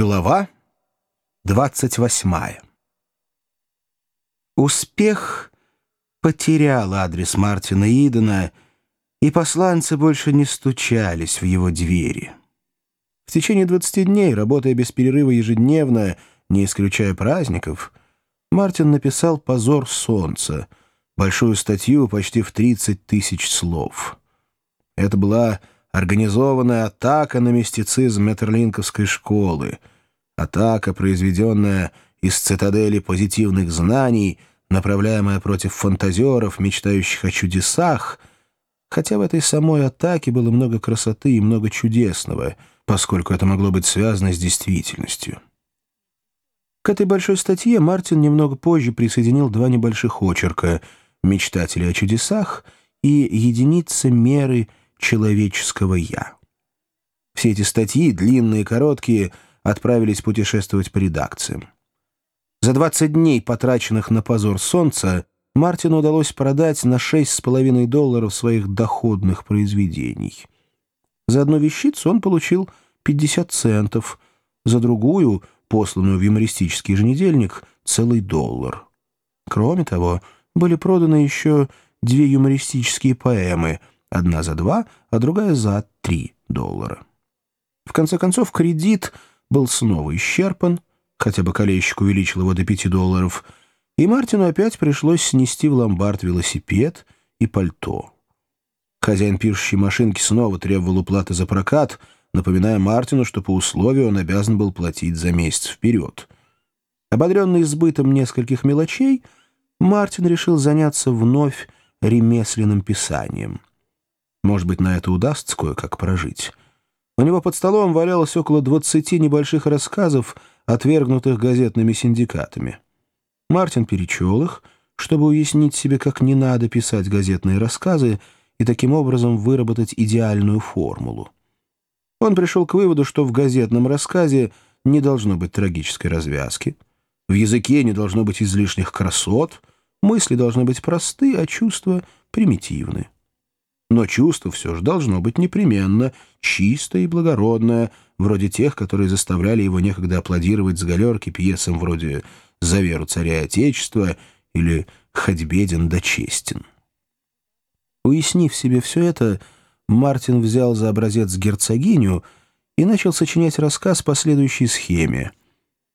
Глава 28 Успех потерял адрес Мартина Идена, и посланцы больше не стучались в его двери. В течение 20 дней, работая без перерыва ежедневно, не исключая праздников, Мартин написал «Позор солнца», большую статью почти в 30 тысяч слов. Это была организованная атака на мистицизм Метерлинковской школы, атака, произведенная из цитадели позитивных знаний, направляемая против фантазеров, мечтающих о чудесах, хотя в этой самой атаке было много красоты и много чудесного, поскольку это могло быть связано с действительностью. К этой большой статье Мартин немного позже присоединил два небольших очерка «Мечтатели о чудесах» и «Единица меры человеческого «я». Все эти статьи, длинные и короткие, отправились путешествовать по редакциям. За 20 дней, потраченных на позор солнца, Мартину удалось продать на 6,5 долларов своих доходных произведений. За одну вещицу он получил 50 центов, за другую, посланную в юмористический еженедельник, целый доллар. Кроме того, были проданы еще две юмористические поэмы — Одна за два, а другая за три доллара. В конце концов, кредит был снова исчерпан, хотя бы колейщик увеличил его до пяти долларов, и Мартину опять пришлось снести в ломбард велосипед и пальто. Хозяин пишущей машинки снова требовал уплаты за прокат, напоминая Мартину, что по условию он обязан был платить за месяц вперед. Ободренный избытом нескольких мелочей, Мартин решил заняться вновь ремесленным писанием — может быть, на это удастся кое-как прожить. У него под столом валялось около 20 небольших рассказов, отвергнутых газетными синдикатами. Мартин перечел их, чтобы уяснить себе, как не надо писать газетные рассказы и таким образом выработать идеальную формулу. Он пришел к выводу, что в газетном рассказе не должно быть трагической развязки, в языке не должно быть излишних красот, мысли должны быть просты, а чувства — примитивны. Но чувство все же должно быть непременно чистое и благородное, вроде тех, которые заставляли его некогда аплодировать с галерки пьесам вроде «За веру царя отечества» или «Хоть беден да честен». Уяснив себе все это, Мартин взял за образец герцогиню и начал сочинять рассказ по следующей схеме.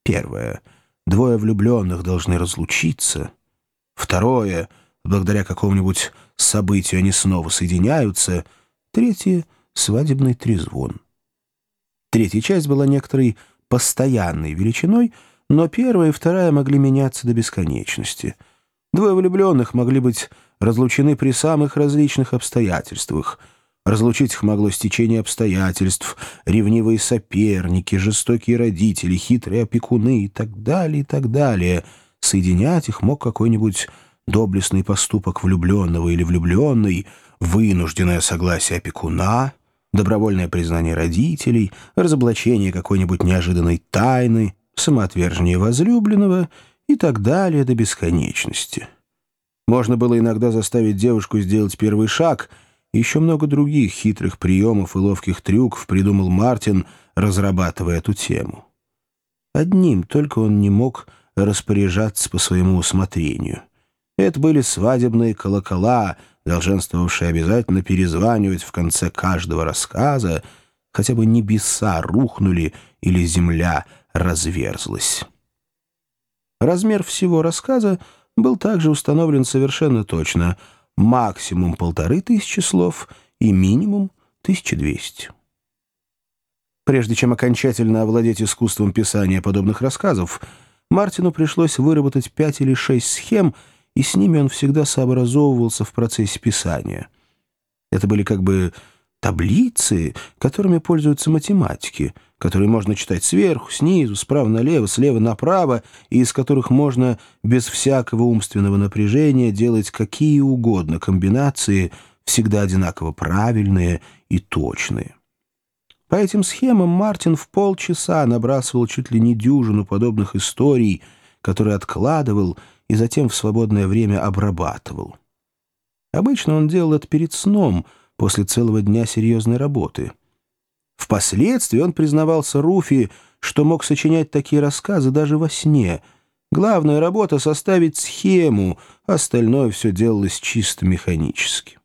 Первое. Двое влюбленных должны разлучиться. Второе — благодаря какому-нибудь событию они снова соединяются. Третье — свадебный трезвон. Третья часть была некоторой постоянной величиной, но первая и вторая могли меняться до бесконечности. Двое влюбленных могли быть разлучены при самых различных обстоятельствах. Разлучить их могло стечение обстоятельств, ревнивые соперники, жестокие родители, хитрые опекуны и так далее, и так далее. Соединять их мог какой-нибудь доблестный поступок влюбленного или влюбленной, вынужденное согласие опекуна, добровольное признание родителей, разоблачение какой-нибудь неожиданной тайны, самоотвержение возлюбленного и так далее до бесконечности. Можно было иногда заставить девушку сделать первый шаг, еще много других хитрых приемов и ловких трюков придумал Мартин, разрабатывая эту тему. Одним только он не мог распоряжаться по своему усмотрению — это были свадебные колокола, долженствовавшие обязательно перезванивать в конце каждого рассказа, хотя бы небеса рухнули или земля разверзлась. Размер всего рассказа был также установлен совершенно точно — максимум полторы тысячи слов и минимум 1200. Прежде чем окончательно овладеть искусством писания подобных рассказов, Мартину пришлось выработать пять или шесть схем — и с ними он всегда сообразовывался в процессе писания. Это были как бы таблицы, которыми пользуются математики, которые можно читать сверху, снизу, справа налево, слева направо, и из которых можно без всякого умственного напряжения делать какие угодно комбинации, всегда одинаково правильные и точные. По этим схемам Мартин в полчаса набрасывал чуть ли не дюжину подобных историй, которые откладывал — и затем в свободное время обрабатывал. Обычно он делал это перед сном, после целого дня серьезной работы. Впоследствии он признавался Руфи, что мог сочинять такие рассказы даже во сне. Главная работа — составить схему, остальное все делалось чисто механически.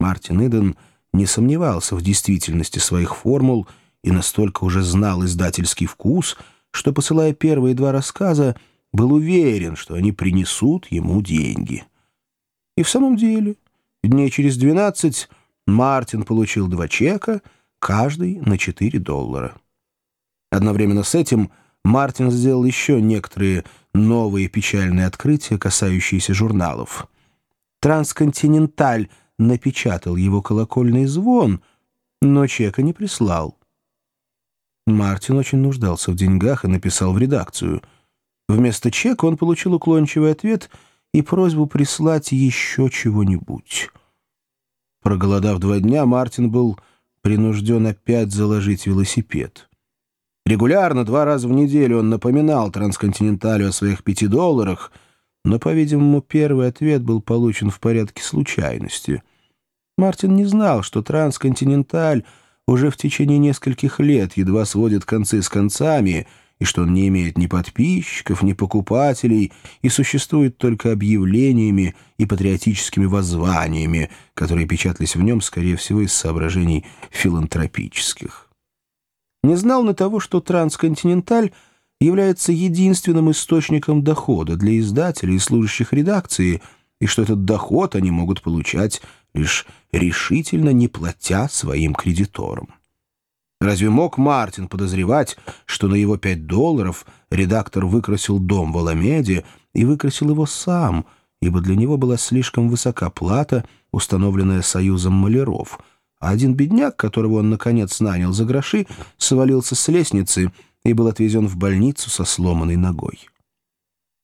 Мартин Иден не сомневался в действительности своих формул и настолько уже знал издательский вкус, что, посылая первые два рассказа, был уверен, что они принесут ему деньги. И в самом деле, дней через двенадцать Мартин получил два чека, каждый на четыре доллара. Одновременно с этим Мартин сделал еще некоторые новые печальные открытия, касающиеся журналов. «Трансконтиненталь» напечатал его колокольный звон, но чека не прислал. Мартин очень нуждался в деньгах и написал в редакцию. Вместо чека он получил уклончивый ответ и просьбу прислать еще чего-нибудь. Проголодав два дня, Мартин был принужден опять заложить велосипед. Регулярно, два раза в неделю он напоминал трансконтиненталю о своих пяти долларах, но, по-видимому, первый ответ был получен в порядке случайности. Мартин не знал, что трансконтиненталь уже в течение нескольких лет едва сводит концы с концами, и что он не имеет ни подписчиков, ни покупателей, и существует только объявлениями и патриотическими воззваниями, которые печатались в нем, скорее всего, из соображений филантропических не знал на того, что «Трансконтиненталь» является единственным источником дохода для издателей и служащих редакции, и что этот доход они могут получать лишь решительно не платя своим кредиторам. Разве мог Мартин подозревать, что на его пять долларов редактор выкрасил дом в Аламеде и выкрасил его сам, ибо для него была слишком высока плата, установленная Союзом маляров — а один бедняк, которого он, наконец, нанял за гроши, свалился с лестницы и был отвезен в больницу со сломанной ногой.